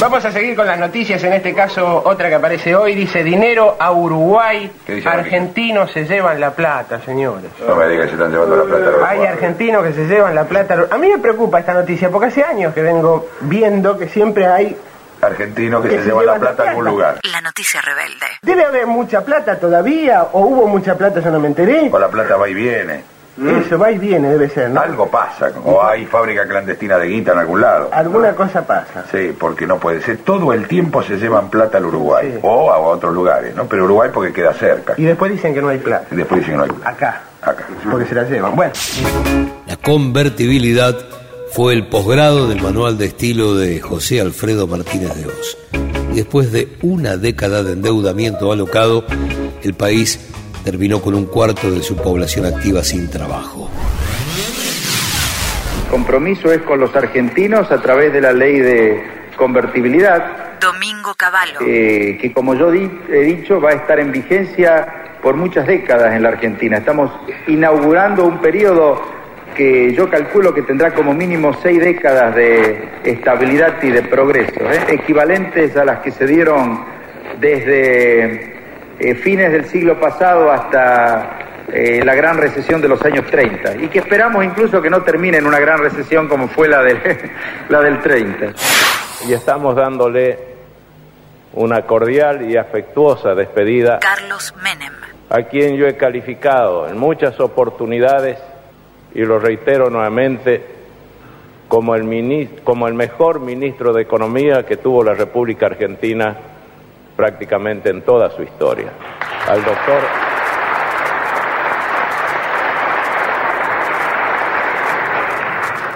Vamos a seguir con las noticias, en este caso otra que aparece hoy, dice dinero a Uruguay, ¿Qué dice argentinos se llevan la plata, señores. No me digas que se están llevando la plata. Hay argentinos que se llevan la plata. A mí me preocupa esta noticia porque hace años que vengo viendo que siempre hay... Argentinos que Que se se llevan la plata a algún lugar. La noticia rebelde. Debe haber mucha plata todavía o hubo mucha plata, yo no me enteré. O la plata va y viene. Eso va y viene, debe ser, ¿no? Algo pasa. O hay fábrica clandestina de guita en algún lado. Alguna cosa pasa. Sí, porque no puede ser. Todo el tiempo se llevan plata al Uruguay. Sí. O a otros lugares, ¿no? Pero Uruguay porque queda cerca. Y después dicen que no hay plata. Y después dicen que no hay plata. Acá. Acá. Porque se la llevan. Bueno, La convertibilidad fue el posgrado del manual de estilo de José Alfredo Martínez de Oz. Y después de una década de endeudamiento alocado, el país terminó con un cuarto de su población activa sin trabajo. compromiso es con los argentinos a través de la ley de convertibilidad, Domingo Cavallo. eh, que como yo di- he dicho va a estar en vigencia por muchas décadas en la Argentina. Estamos inaugurando un periodo que yo calculo que tendrá como mínimo seis décadas de estabilidad y de progreso, ¿eh? equivalentes a las que se dieron desde eh, fines del siglo pasado hasta eh, la gran recesión de los años 30 y que esperamos incluso que no termine en una gran recesión como fue la del, la del 30. y estamos dándole una cordial y afectuosa despedida Carlos Menem. a quien yo he calificado en muchas oportunidades y lo reitero nuevamente como el, minis- como el mejor ministro de Economía que tuvo la República Argentina prácticamente en toda su historia. Al doctor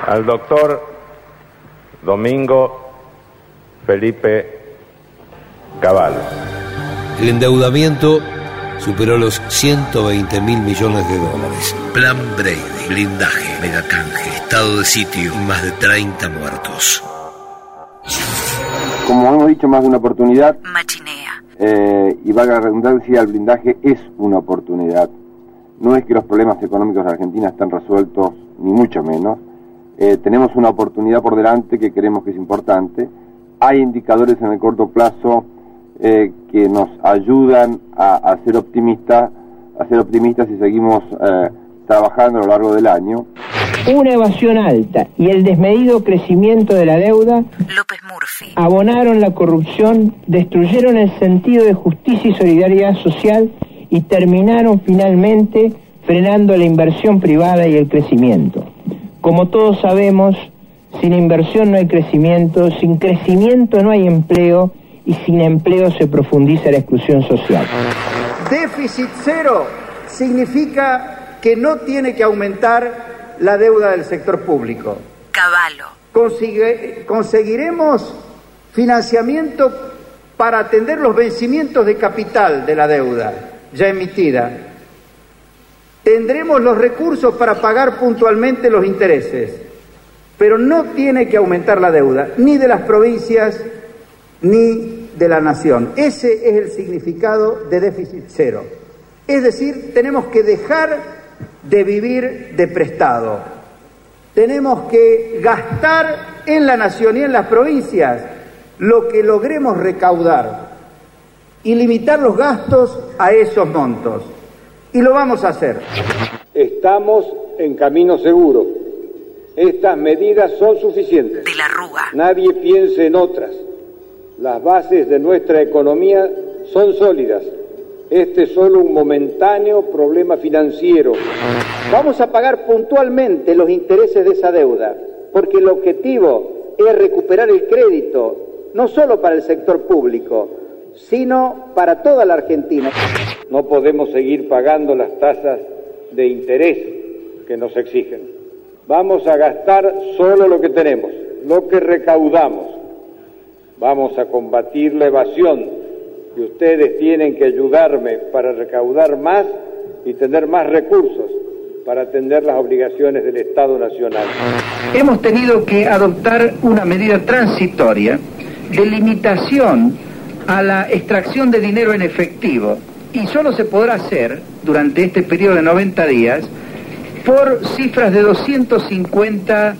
al doctor Domingo Felipe Cavallo. El endeudamiento superó los 120 mil millones de dólares. Plan Brady, blindaje, megacanje, estado de sitio y más de 30 muertos. Como hemos dicho más de una oportunidad, Machinea. eh, y valga la redundancia, el blindaje es una oportunidad. No es que los problemas económicos de Argentina estén resueltos, ni mucho menos. Eh, tenemos una oportunidad por delante que creemos que es importante. Hay indicadores en el corto plazo eh, que nos ayudan a, a ser optimistas, a ser optimistas y seguimos eh, trabajando a lo largo del año. Una evasión alta y el desmedido crecimiento de la deuda López Murphy. abonaron la corrupción, destruyeron el sentido de justicia y solidaridad social y terminaron finalmente frenando la inversión privada y el crecimiento. Como todos sabemos, sin inversión no hay crecimiento, sin crecimiento no hay empleo y sin empleo se profundiza la exclusión social. Déficit cero significa que no tiene que aumentar la deuda del sector público. Consigue- conseguiremos financiamiento para atender los vencimientos de capital de la deuda ya emitida. Tendremos los recursos para pagar puntualmente los intereses, pero no tiene que aumentar la deuda, ni de las provincias ni de la nación. Ese es el significado de déficit cero. Es decir, tenemos que dejar de vivir de prestado. Tenemos que gastar en la nación y en las provincias lo que logremos recaudar y limitar los gastos a esos montos. Y lo vamos a hacer. Estamos en camino seguro. Estas medidas son suficientes. De la Rúa. Nadie piense en otras. Las bases de nuestra economía son sólidas. Este es solo un momentáneo problema financiero. Vamos a pagar puntualmente los intereses de esa deuda, porque el objetivo es recuperar el crédito, no solo para el sector público, sino para toda la Argentina. No podemos seguir pagando las tasas de interés que nos exigen. Vamos a gastar solo lo que tenemos, lo que recaudamos. Vamos a combatir la evasión y ustedes tienen que ayudarme para recaudar más y tener más recursos para atender las obligaciones del Estado Nacional. Hemos tenido que adoptar una medida transitoria de limitación a la extracción de dinero en efectivo y solo se podrá hacer durante este periodo de 90 días por cifras de 250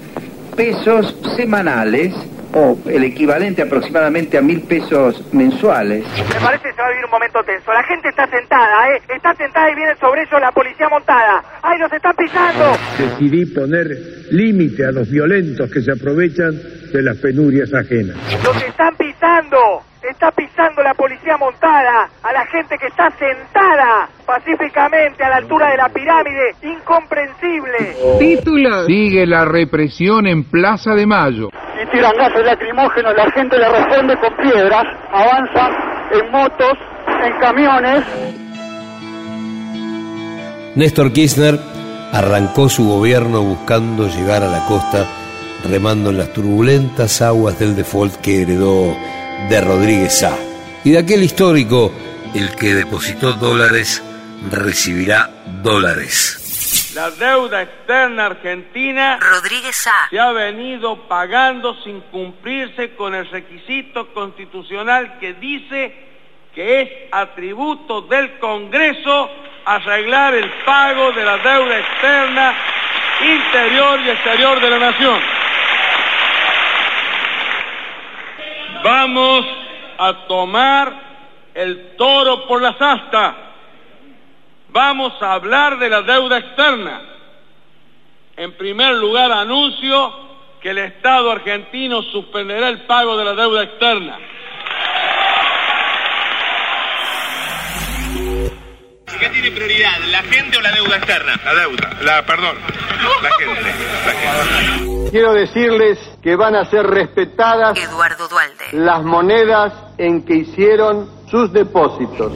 pesos semanales o el equivalente aproximadamente a mil pesos mensuales. Me parece que se va a vivir un momento tenso. La gente está sentada, ¿eh? Está sentada y viene sobre ellos la policía montada. ¡Ay, nos están pisando! Decidí poner límite a los violentos que se aprovechan de las penurias ajenas. ¡Los están pisando! Está pisando la policía montada a la gente que está sentada pacíficamente a la altura de la pirámide. Incomprensible. Título. Sigue la represión en Plaza de Mayo. Y tiran gases lacrimógenos, la gente le responde con piedras, avanzan en motos, en camiones. Néstor Kirchner arrancó su gobierno buscando llegar a la costa, remando en las turbulentas aguas del default que heredó de Rodríguez Sá. Y de aquel histórico, el que depositó dólares recibirá dólares. La deuda externa argentina Rodríguez Sá. se ha venido pagando sin cumplirse con el requisito constitucional que dice que es atributo del Congreso arreglar el pago de la deuda externa interior y exterior de la nación. Vamos a tomar el toro por las astas. Vamos a hablar de la deuda externa. En primer lugar, anuncio que el Estado argentino suspenderá el pago de la deuda externa. ¿Qué tiene prioridad, la gente o la deuda externa? La deuda, la, perdón, la gente, la gente. Quiero decirles que van a ser respetadas Eduardo Dualde. las monedas en que hicieron sus depósitos.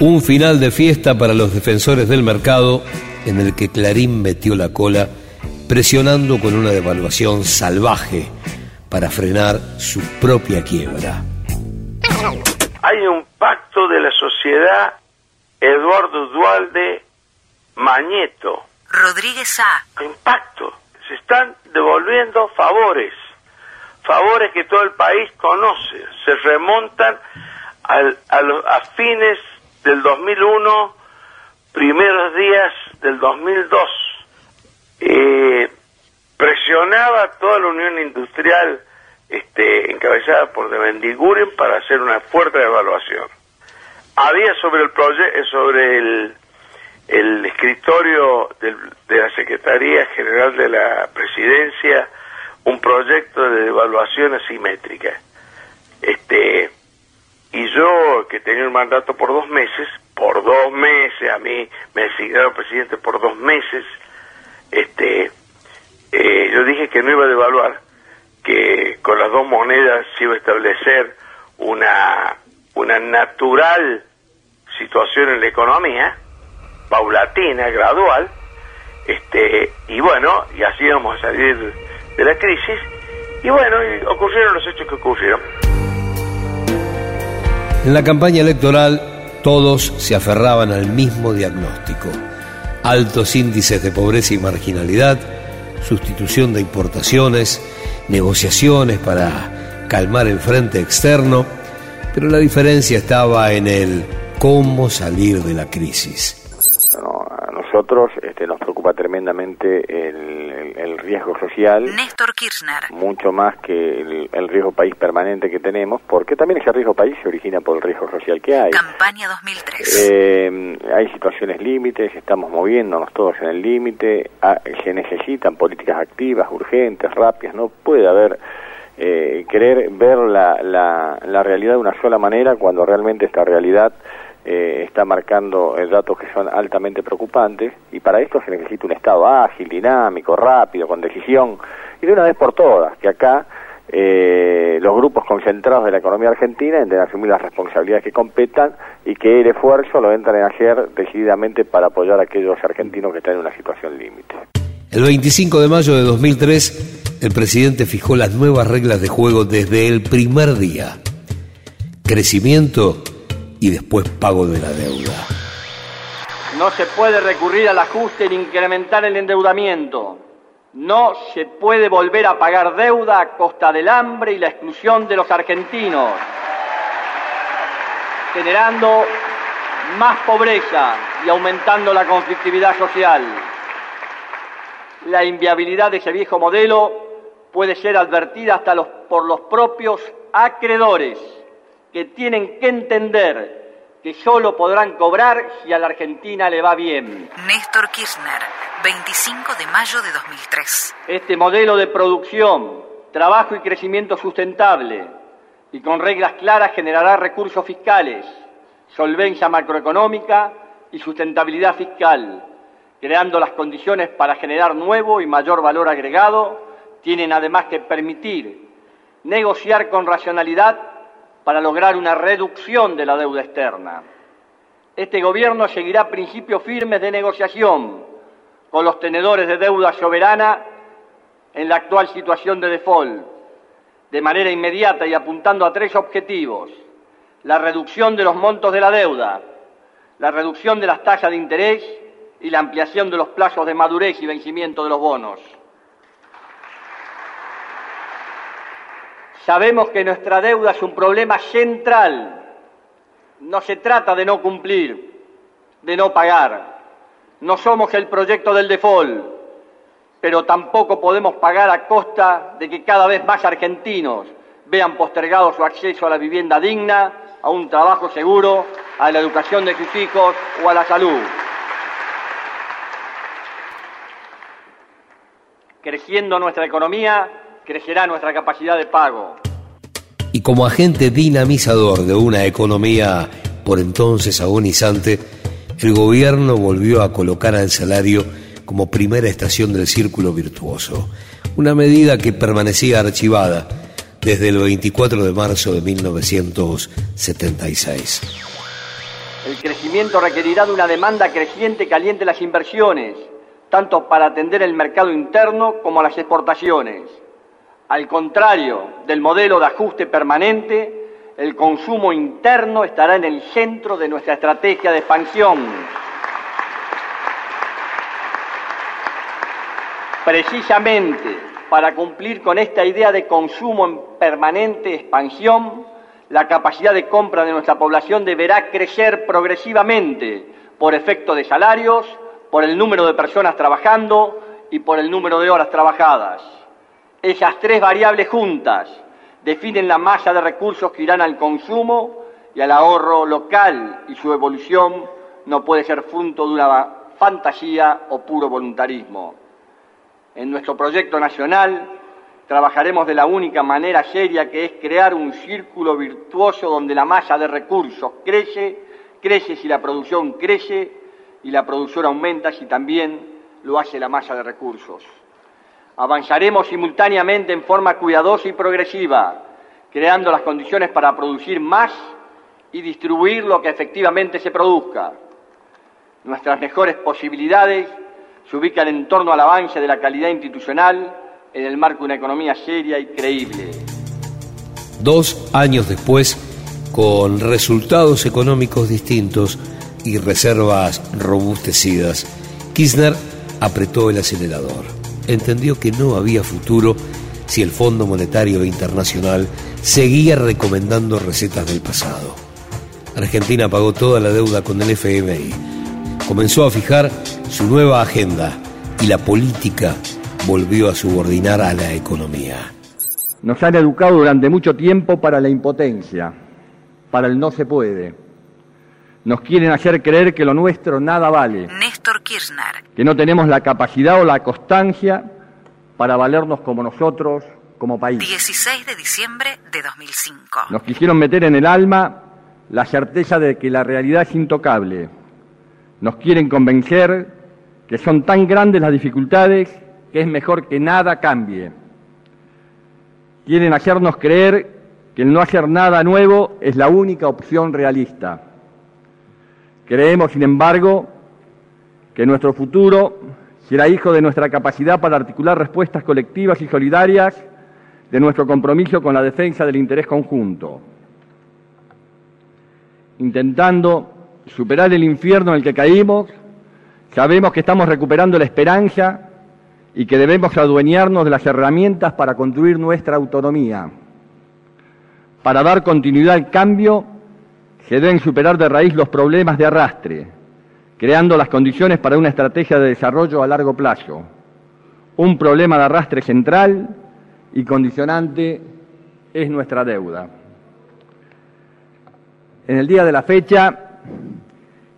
Un final de fiesta para los defensores del mercado en el que Clarín metió la cola presionando con una devaluación salvaje para frenar su propia quiebra. Hay un pacto de la sociedad Eduardo Dualde Mañeto. Rodríguez Sá. Impacto. Se están devolviendo favores. Favores que todo el país conoce. Se remontan al- a, fines del 2001, primeros días del 2002. Eh, presionaba toda la Unión Industrial este, encabezada por De Mendiguren para hacer una fuerte devaluación. Había sobre el proye- eh, sobre el, el escritorio del- de la Secretaría General de la Presidencia un proyecto de devaluación asimétrica. Este, y yo, que tenía un mandato por dos meses, por dos meses, a mí me designaron presidente por dos meses, este, eh, yo dije que no iba a devaluar, que con las dos monedas se iba a establecer una, una natural situación en la economía, paulatina, gradual, este, y bueno, y así íbamos a salir de la crisis, y bueno, y ocurrieron los hechos que ocurrieron. En la campaña electoral todos se aferraban al mismo diagnóstico. Altos índices de pobreza y marginalidad, sustitución de importaciones, negociaciones para calmar el frente externo, pero la diferencia estaba en el cómo salir de la crisis. Nosotros este, nos preocupa tremendamente el, el- el riesgo social, Néstor Kirchner. mucho más que el, el riesgo país permanente que tenemos, porque también ese riesgo país se origina por el riesgo social que hay. Campaña 2003. Eh, hay situaciones límites, estamos moviéndonos todos en el límite, ah, se necesitan políticas activas, urgentes, rápidas, no puede haber eh, querer ver la, la, la realidad de una sola manera cuando realmente esta realidad eh, está marcando datos que son altamente preocupantes y para esto se necesita un Estado ágil, dinámico, rápido, con decisión y de una vez por todas, que acá eh, los grupos concentrados de la economía argentina deben asumir las responsabilidades que competan y que el esfuerzo lo entran a hacer decididamente para apoyar a aquellos argentinos que están en una situación límite. El 25 de mayo de 2003, el presidente fijó las nuevas reglas de juego desde el primer día. Crecimiento y después pago de la deuda. No se puede recurrir al ajuste ni incrementar el endeudamiento. No se puede volver a pagar deuda a costa del hambre y la exclusión de los argentinos, generando más pobreza y aumentando la conflictividad social. La inviabilidad de ese viejo modelo puede ser advertida hasta los, por los propios acreedores, que tienen que entender que solo podrán cobrar si a la Argentina le va bien. Néstor Kirchner, 25 de mayo de 2003. Este modelo de producción, trabajo y crecimiento sustentable y con reglas claras generará recursos fiscales, solvencia macroeconómica y sustentabilidad fiscal, creando las condiciones para generar nuevo y mayor valor agregado, tienen además que permitir negociar con racionalidad para lograr una reducción de la deuda externa. Este Gobierno seguirá principios firmes de negociación con los tenedores de deuda soberana en la actual situación de default, de manera inmediata y apuntando a tres objetivos. La reducción de los montos de la deuda, la reducción de las tasas de interés y la ampliación de los plazos de madurez y vencimiento de los bonos. Sabemos que nuestra deuda es un problema central. No se trata de no cumplir, de no pagar. No somos el proyecto del default, pero tampoco podemos pagar a costa de que cada vez más argentinos vean postergado su acceso a la vivienda digna, a un trabajo seguro, a la educación de sus hijos o a la salud. Creciendo nuestra economía, crecerá nuestra capacidad de pago. Y como agente dinamizador de una economía por entonces agonizante, el gobierno volvió a colocar al salario como primera estación del círculo virtuoso, una medida que permanecía archivada desde el 24 de marzo de 1976. El crecimiento requerirá de una demanda creciente que aliente las inversiones, tanto para atender el mercado interno como las exportaciones. Al contrario del modelo de ajuste permanente, el consumo interno estará en el centro de nuestra estrategia de expansión. Precisamente para cumplir con esta idea de consumo en permanente expansión, la capacidad de compra de nuestra población deberá crecer progresivamente por efecto de salarios, por el número de personas trabajando y por el número de horas trabajadas. Esas tres variables juntas definen la masa de recursos que irán al consumo y al ahorro local y su evolución no puede ser fruto de una fantasía o puro voluntarismo. En nuestro proyecto nacional trabajaremos de la única manera seria que es crear un círculo virtuoso donde la masa de recursos crece, crece si la producción crece y la producción aumenta si también lo hace la masa de recursos. Avanzaremos simultáneamente en forma cuidadosa y progresiva, creando las condiciones para producir más y distribuir lo que efectivamente se produzca. Nuestras mejores posibilidades se ubican en torno al avance de la calidad institucional en el marco de una economía seria y creíble. Dos años después, con resultados económicos distintos y reservas robustecidas, Kirchner apretó el acelerador. Entendió que no había futuro si el Fondo Monetario Internacional seguía recomendando recetas del pasado. Argentina pagó toda la deuda con el FMI. Comenzó a fijar su nueva agenda y la política volvió a subordinar a la economía. Nos han educado durante mucho tiempo para la impotencia, para el no se puede. Nos quieren hacer creer que lo nuestro nada vale. Néstor Kirchner. Que no tenemos la capacidad o la constancia para valernos como nosotros, como país. 16 de diciembre de 2005. Nos quisieron meter en el alma la certeza de que la realidad es intocable. Nos quieren convencer que son tan grandes las dificultades que es mejor que nada cambie. Quieren hacernos creer que el no hacer nada nuevo es la única opción realista. Creemos, sin embargo, que nuestro futuro será hijo de nuestra capacidad para articular respuestas colectivas y solidarias, de nuestro compromiso con la defensa del interés conjunto. Intentando superar el infierno en el que caímos, sabemos que estamos recuperando la esperanza y que debemos adueñarnos de las herramientas para construir nuestra autonomía. Para dar continuidad al cambio, se deben superar de raíz los problemas de arrastre, creando las condiciones para una estrategia de desarrollo a largo plazo. Un problema de arrastre central y condicionante es nuestra deuda. En el día de la fecha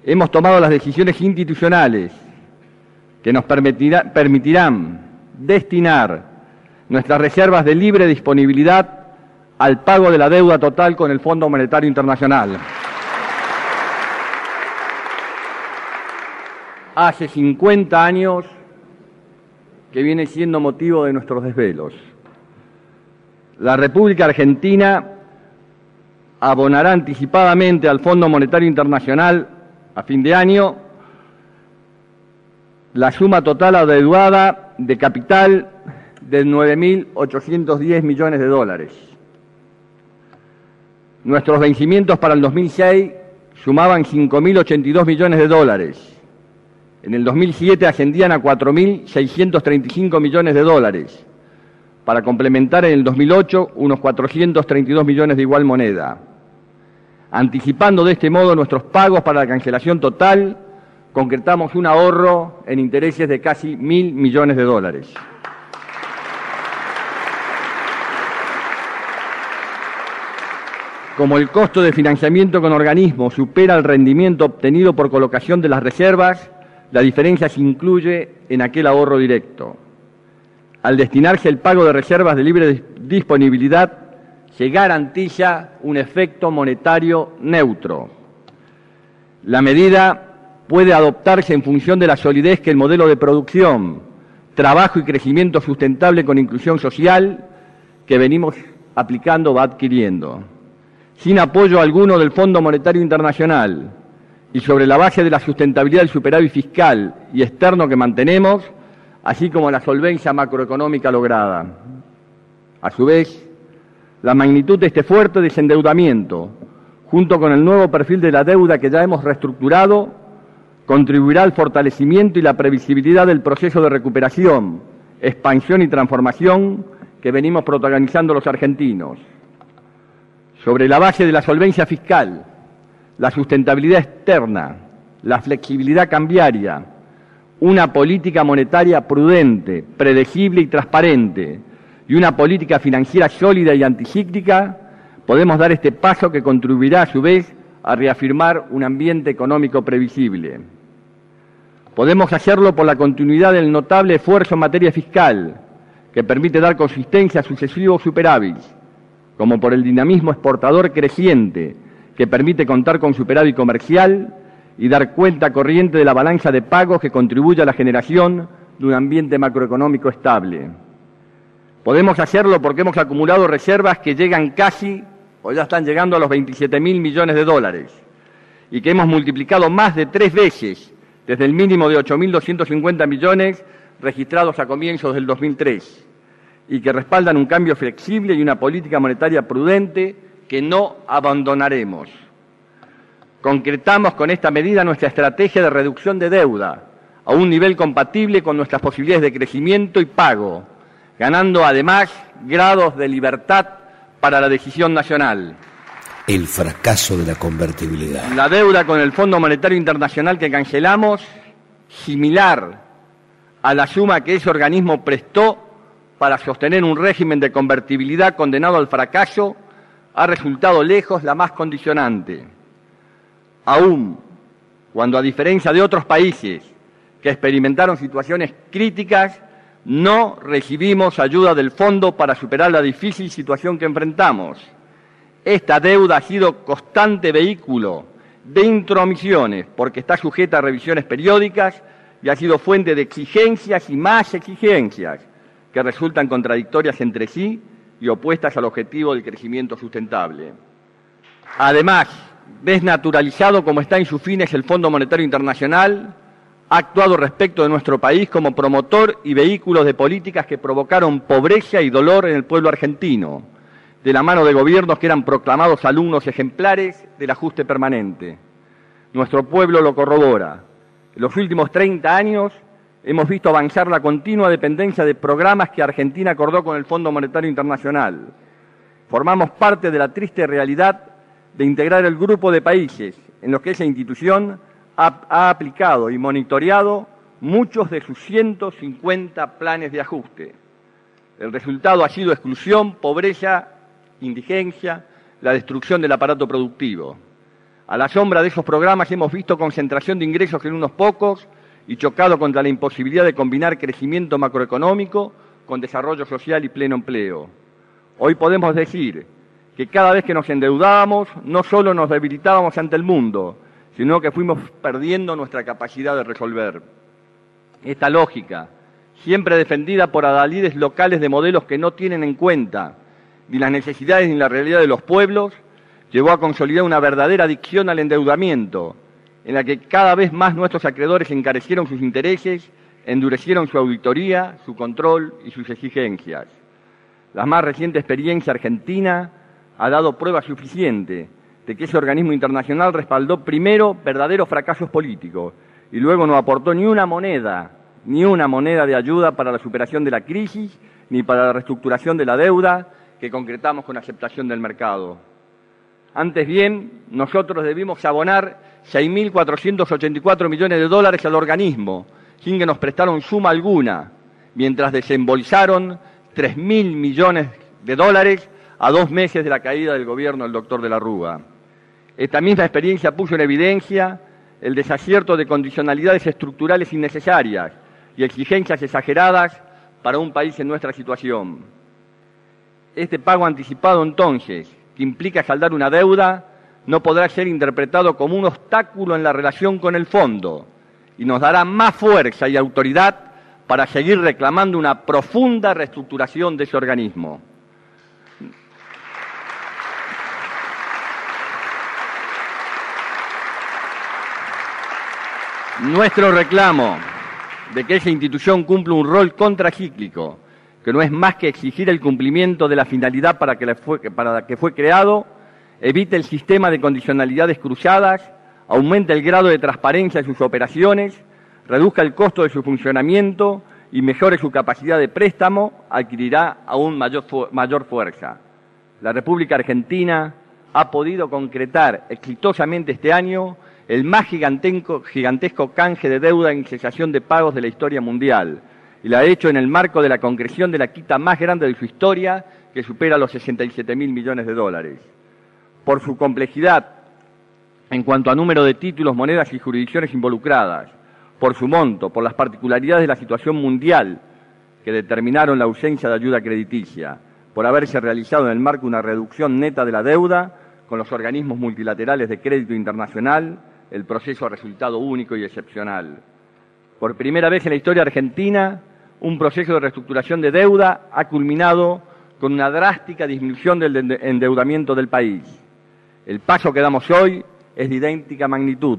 hemos tomado las decisiones institucionales que nos permitirá, permitirán destinar nuestras reservas de libre disponibilidad al pago de la deuda total con el Fondo Monetario Internacional. Hace 50 años que viene siendo motivo de nuestros desvelos. La República Argentina abonará anticipadamente al Fondo Monetario Internacional a fin de año la suma total adeudada de capital de 9.810 millones de dólares. Nuestros vencimientos para el 2006 sumaban 5.082 millones de dólares. En el 2007 ascendían a 4.635 millones de dólares, para complementar en el 2008 unos 432 millones de igual moneda. Anticipando de este modo nuestros pagos para la cancelación total, concretamos un ahorro en intereses de casi mil millones de dólares. Como el costo de financiamiento con organismos supera el rendimiento obtenido por colocación de las reservas, la diferencia se incluye en aquel ahorro directo. Al destinarse el pago de reservas de libre disponibilidad, se garantiza un efecto monetario neutro. La medida puede adoptarse en función de la solidez que el modelo de producción, trabajo y crecimiento sustentable con inclusión social que venimos aplicando va adquiriendo. Sin apoyo alguno del Fondo Monetario Internacional y sobre la base de la sustentabilidad del superávit fiscal y externo que mantenemos, así como la solvencia macroeconómica lograda. A su vez, la magnitud de este fuerte desendeudamiento, junto con el nuevo perfil de la deuda que ya hemos reestructurado, contribuirá al fortalecimiento y la previsibilidad del proceso de recuperación, expansión y transformación que venimos protagonizando los argentinos. Sobre la base de la solvencia fiscal, la sustentabilidad externa, la flexibilidad cambiaria, una política monetaria prudente, predecible y transparente y una política financiera sólida y anticíclica, podemos dar este paso que contribuirá a su vez a reafirmar un ambiente económico previsible. Podemos hacerlo por la continuidad del notable esfuerzo en materia fiscal, que permite dar consistencia a sucesivos superávits, como por el dinamismo exportador creciente, que permite contar con superávit comercial y dar cuenta corriente de la balanza de pagos que contribuye a la generación de un ambiente macroeconómico estable. Podemos hacerlo porque hemos acumulado reservas que llegan casi o ya están llegando a los 27 mil millones de dólares y que hemos multiplicado más de tres veces desde el mínimo de 8.250 millones registrados a comienzos del 2003 y que respaldan un cambio flexible y una política monetaria prudente que no abandonaremos. Concretamos con esta medida nuestra estrategia de reducción de deuda a un nivel compatible con nuestras posibilidades de crecimiento y pago, ganando además grados de libertad para la decisión nacional. El fracaso de la convertibilidad. La deuda con el Fondo Monetario Internacional que cancelamos, similar a la suma que ese organismo prestó para sostener un régimen de convertibilidad condenado al fracaso, ha resultado lejos la más condicionante aún cuando a diferencia de otros países que experimentaron situaciones críticas, no recibimos ayuda del fondo para superar la difícil situación que enfrentamos. Esta deuda ha sido constante vehículo de intromisiones porque está sujeta a revisiones periódicas y ha sido fuente de exigencias y más exigencias que resultan contradictorias entre sí y opuestas al objetivo del crecimiento sustentable. Además, desnaturalizado como está en sus fines el Fondo Monetario Internacional, ha actuado respecto de nuestro país como promotor y vehículo de políticas que provocaron pobreza y dolor en el pueblo argentino, de la mano de gobiernos que eran proclamados alumnos ejemplares del ajuste permanente. Nuestro pueblo lo corrobora. En los últimos 30 años hemos visto avanzar la continua dependencia de programas que Argentina acordó con el Fondo Monetario Internacional. Formamos parte de la triste realidad de integrar el grupo de países en los que esa institución ha, ha aplicado y monitoreado muchos de sus 150 planes de ajuste. El resultado ha sido exclusión, pobreza, indigencia, la destrucción del aparato productivo. A la sombra de esos programas hemos visto concentración de ingresos en unos pocos y chocado contra la imposibilidad de combinar crecimiento macroeconómico con desarrollo social y pleno empleo. Hoy podemos decir que cada vez que nos endeudábamos no solo nos debilitábamos ante el mundo, sino que fuimos perdiendo nuestra capacidad de resolver. Esta lógica, siempre defendida por adalides locales de modelos que no tienen en cuenta ni las necesidades ni la realidad de los pueblos, llevó a consolidar una verdadera adicción al endeudamiento, en la que cada vez más nuestros acreedores encarecieron sus intereses, endurecieron su auditoría, su control y sus exigencias. La más reciente experiencia argentina ha dado prueba suficiente de que ese organismo internacional respaldó primero verdaderos fracasos políticos y luego no aportó ni una moneda, ni una moneda de ayuda para la superación de la crisis, ni para la reestructuración de la deuda que concretamos con aceptación del mercado. Antes bien, nosotros debimos abonar 6.484 millones de dólares al organismo, sin que nos prestaron suma alguna, mientras desembolsaron 3.000 millones de dólares a dos meses de la caída del gobierno del doctor de la Rúa. Esta misma experiencia puso en evidencia el desacierto de condicionalidades estructurales innecesarias y exigencias exageradas para un país en nuestra situación. Este pago anticipado entonces, que implica saldar una deuda, no podrá ser interpretado como un obstáculo en la relación con el fondo y nos dará más fuerza y autoridad para seguir reclamando una profunda reestructuración de ese organismo. Nuestro reclamo de que esa institución cumpla un rol contracíclico, que no es más que exigir el cumplimiento de la finalidad para, para la que fue creado, evite el sistema de condicionalidades cruzadas, aumente el grado de transparencia de sus operaciones, reduzca el costo de su funcionamiento y mejore su capacidad de préstamo, adquirirá aún mayor, fuerza. La República Argentina ha podido concretar exitosamente este año el más gigantesco, gigantesco canje de deuda en cesación de pagos de la historia mundial, y lo ha hecho en el marco de la concreción de la quita más grande de su historia, que supera los 67 mil millones de dólares. Por su complejidad en cuanto a número de títulos, monedas y jurisdicciones involucradas, por su monto, por las particularidades de la situación mundial que determinaron la ausencia de ayuda crediticia, por haberse realizado en el marco una reducción neta de la deuda con los organismos multilaterales de crédito internacional, el proceso ha resultado único y excepcional. Por primera vez en la historia argentina, un proceso de reestructuración de deuda ha culminado con una drástica disminución del endeudamiento del país. El paso que damos hoy es de idéntica magnitud.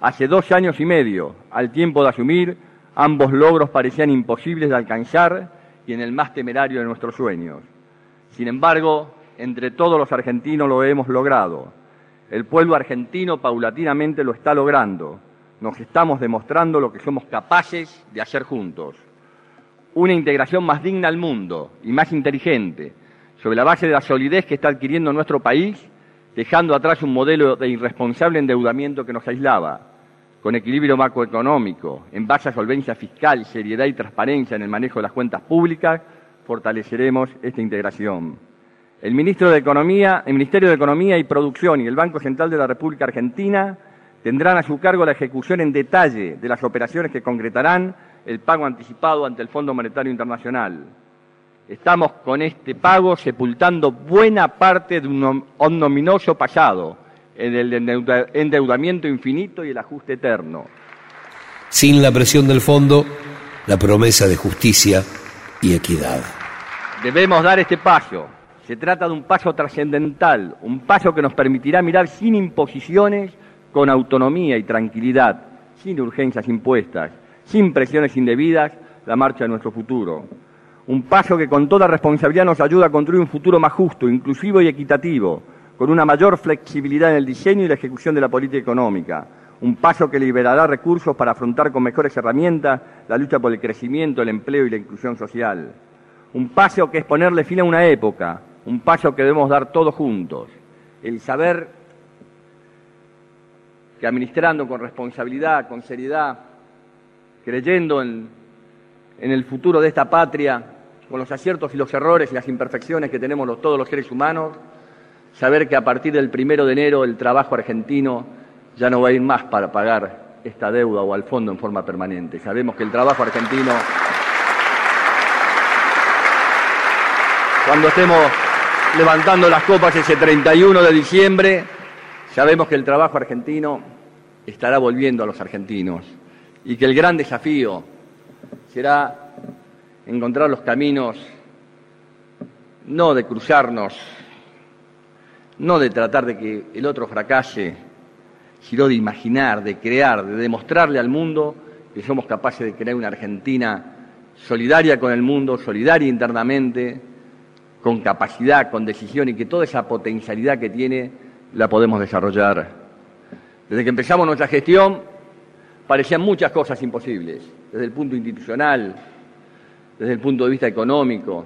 Hace dos años y medio, al tiempo de asumir, ambos logros parecían imposibles de alcanzar y en el más temerario de nuestros sueños. Sin embargo, entre todos los argentinos lo hemos logrado. El pueblo argentino paulatinamente lo está logrando. Nos estamos demostrando lo que somos capaces de hacer juntos. Una integración más digna al mundo y más inteligente, sobre la base de la solidez que está adquiriendo nuestro país, dejando atrás un modelo de irresponsable endeudamiento que nos aislaba, con equilibrio macroeconómico, en base a solvencia fiscal, seriedad y transparencia en el manejo de las cuentas públicas, fortaleceremos esta integración. El, ministro de Economía, el Ministerio de Economía y Producción y el Banco Central de la República Argentina tendrán a su cargo la ejecución en detalle de las operaciones que concretarán el pago anticipado ante el Fondo Monetario Internacional. Estamos con este pago sepultando buena parte de un ominoso pasado en el endeudamiento infinito y el ajuste eterno. Sin la presión del fondo, la promesa de justicia y equidad. Debemos dar este paso se trata de un paso trascendental, un paso que nos permitirá mirar sin imposiciones, con autonomía y tranquilidad, sin urgencias impuestas, sin presiones indebidas, la marcha de nuestro futuro. Un paso que con toda responsabilidad nos ayuda a construir un futuro más justo, inclusivo y equitativo, con una mayor flexibilidad en el diseño y la ejecución de la política económica. Un paso que liberará recursos para afrontar con mejores herramientas la lucha por el crecimiento, el empleo y la inclusión social. Un paso que es ponerle fin a una época, un paso que debemos dar todos juntos, el saber que administrando con responsabilidad, con seriedad, creyendo en, el futuro de esta patria, con los aciertos y los errores y las imperfecciones que tenemos todos los seres humanos, saber que a partir del primero de enero el trabajo argentino ya no va a ir más para pagar esta deuda o al fondo en forma permanente. Sabemos que el trabajo argentino, cuando estemos levantando las copas ese 31 de diciembre, sabemos que el trabajo argentino estará volviendo a los argentinos y que el gran desafío será encontrar los caminos no de cruzarnos, no de tratar de que el otro fracase, sino de imaginar, de crear, de demostrarle al mundo que somos capaces de crear una Argentina solidaria con el mundo, solidaria internamente, con capacidad, con decisión y que toda esa potencialidad que tiene la podemos desarrollar. Desde que empezamos nuestra gestión parecían muchas cosas imposibles, desde el punto institucional, desde el punto de vista económico,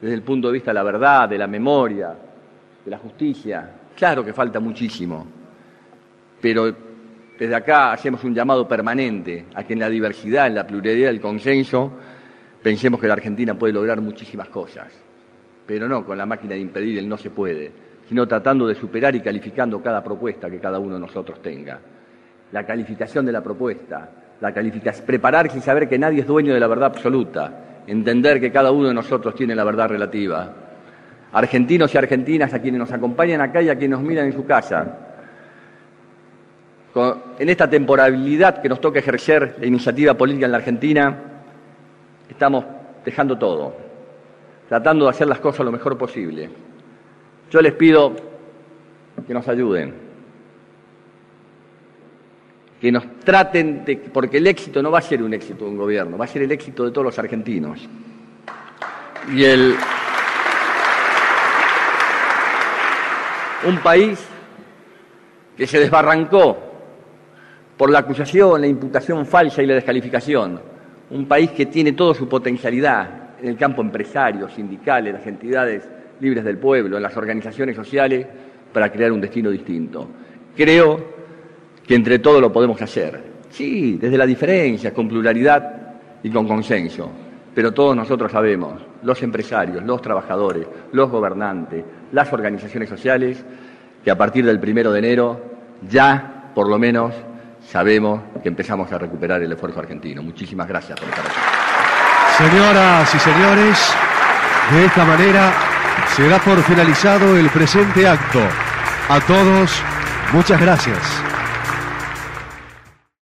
desde el punto de vista de la verdad, de la memoria, de la justicia. Claro que falta muchísimo, pero desde acá hacemos un llamado permanente a que en la diversidad, en la pluralidad del consenso, pensemos que la Argentina puede lograr muchísimas cosas, pero no con la máquina de impedir el no se puede, sino tratando de superar y calificando cada propuesta que cada uno de nosotros tenga. La calificación de la propuesta, la calificación, prepararse y saber que nadie es dueño de la verdad absoluta, entender que cada uno de nosotros tiene la verdad relativa. Argentinos y argentinas a quienes nos acompañan acá y a quienes nos miran en su casa. En esta temporalidad que nos toca ejercer la iniciativa política en la Argentina, estamos dejando todo, tratando de hacer las cosas lo mejor posible. Yo les pido que nos ayuden, que nos traten de, porque el éxito no va a ser un éxito de un gobierno, va a ser el éxito de todos los argentinos. Y el un país que se desbarrancó por la acusación, la imputación falsa y la descalificación. Un país que tiene toda su potencialidad en el campo empresario, sindical, en las entidades libres del pueblo, en las organizaciones sociales, para crear un destino distinto. Creo que entre todos lo podemos hacer. Sí, desde la diferencia, con pluralidad y con consenso. Pero todos nosotros sabemos, los empresarios, los trabajadores, los gobernantes, las organizaciones sociales, que a partir del primero de enero ya, por lo menos, sabemos que empezamos a recuperar el esfuerzo argentino. Muchísimas gracias por estar aquí. Señoras y señores, de esta manera se da por finalizado el presente acto. A todos, muchas gracias.